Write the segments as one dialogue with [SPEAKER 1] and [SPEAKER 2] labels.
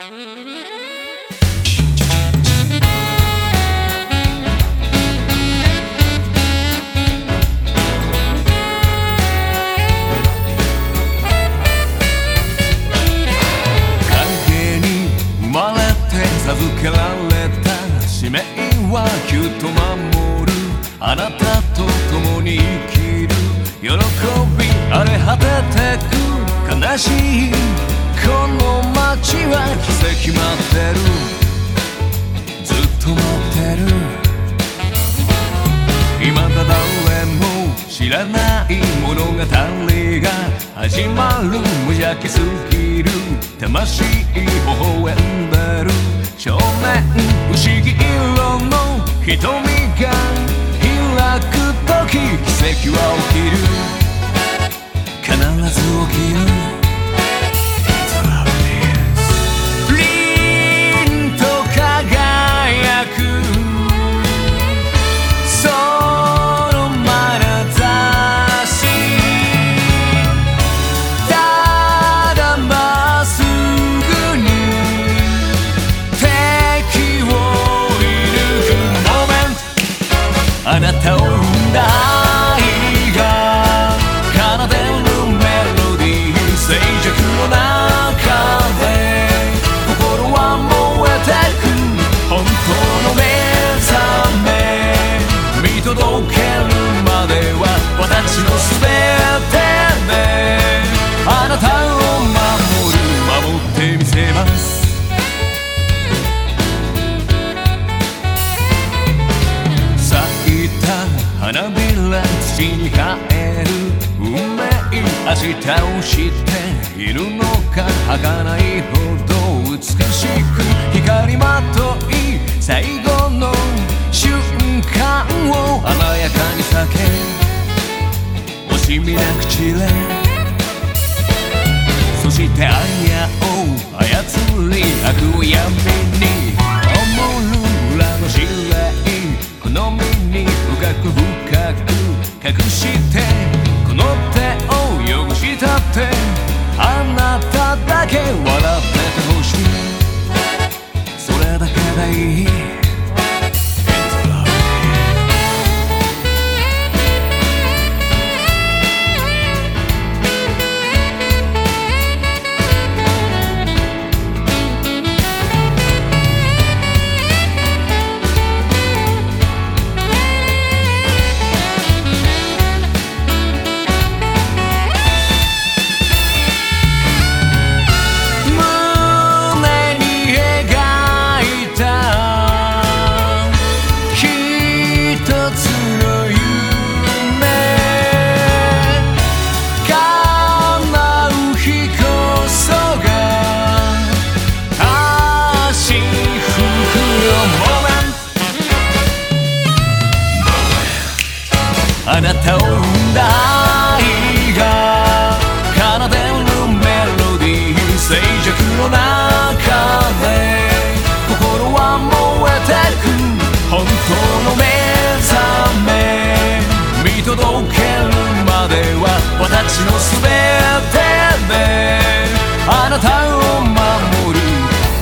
[SPEAKER 1] 影に生まれて授けられた使命はきっと守る。あなたと共に生きる。喜び荒れ果ててく。悲しい。の街は奇跡待ってる。ずっと待ってる。未だ誰も知らない物語が始まる。無邪気すぎる。魂微笑んでる。少年不思議色の瞳が開く時。奇跡は起きる必ず起きる。told ら土に帰る運命明日を知っているのか儚いほど美しく光まとい最後の瞬間を華やかに咲け。惜しみなく散れ。そして愛やを操り悪を闇あなたを生んだ愛が奏でるメロディー静寂の中で心は燃えてく本当の目覚め見届けるまでは私の全てであなたを守る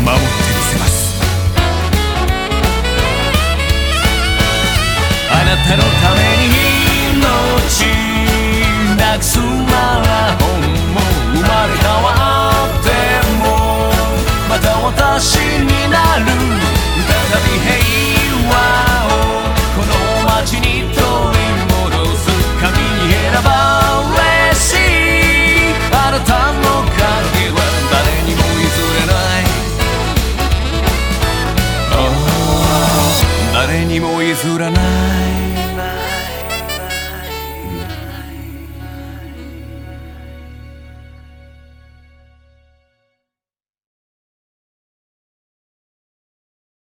[SPEAKER 1] 守ってみせます。あなたのため nagsumal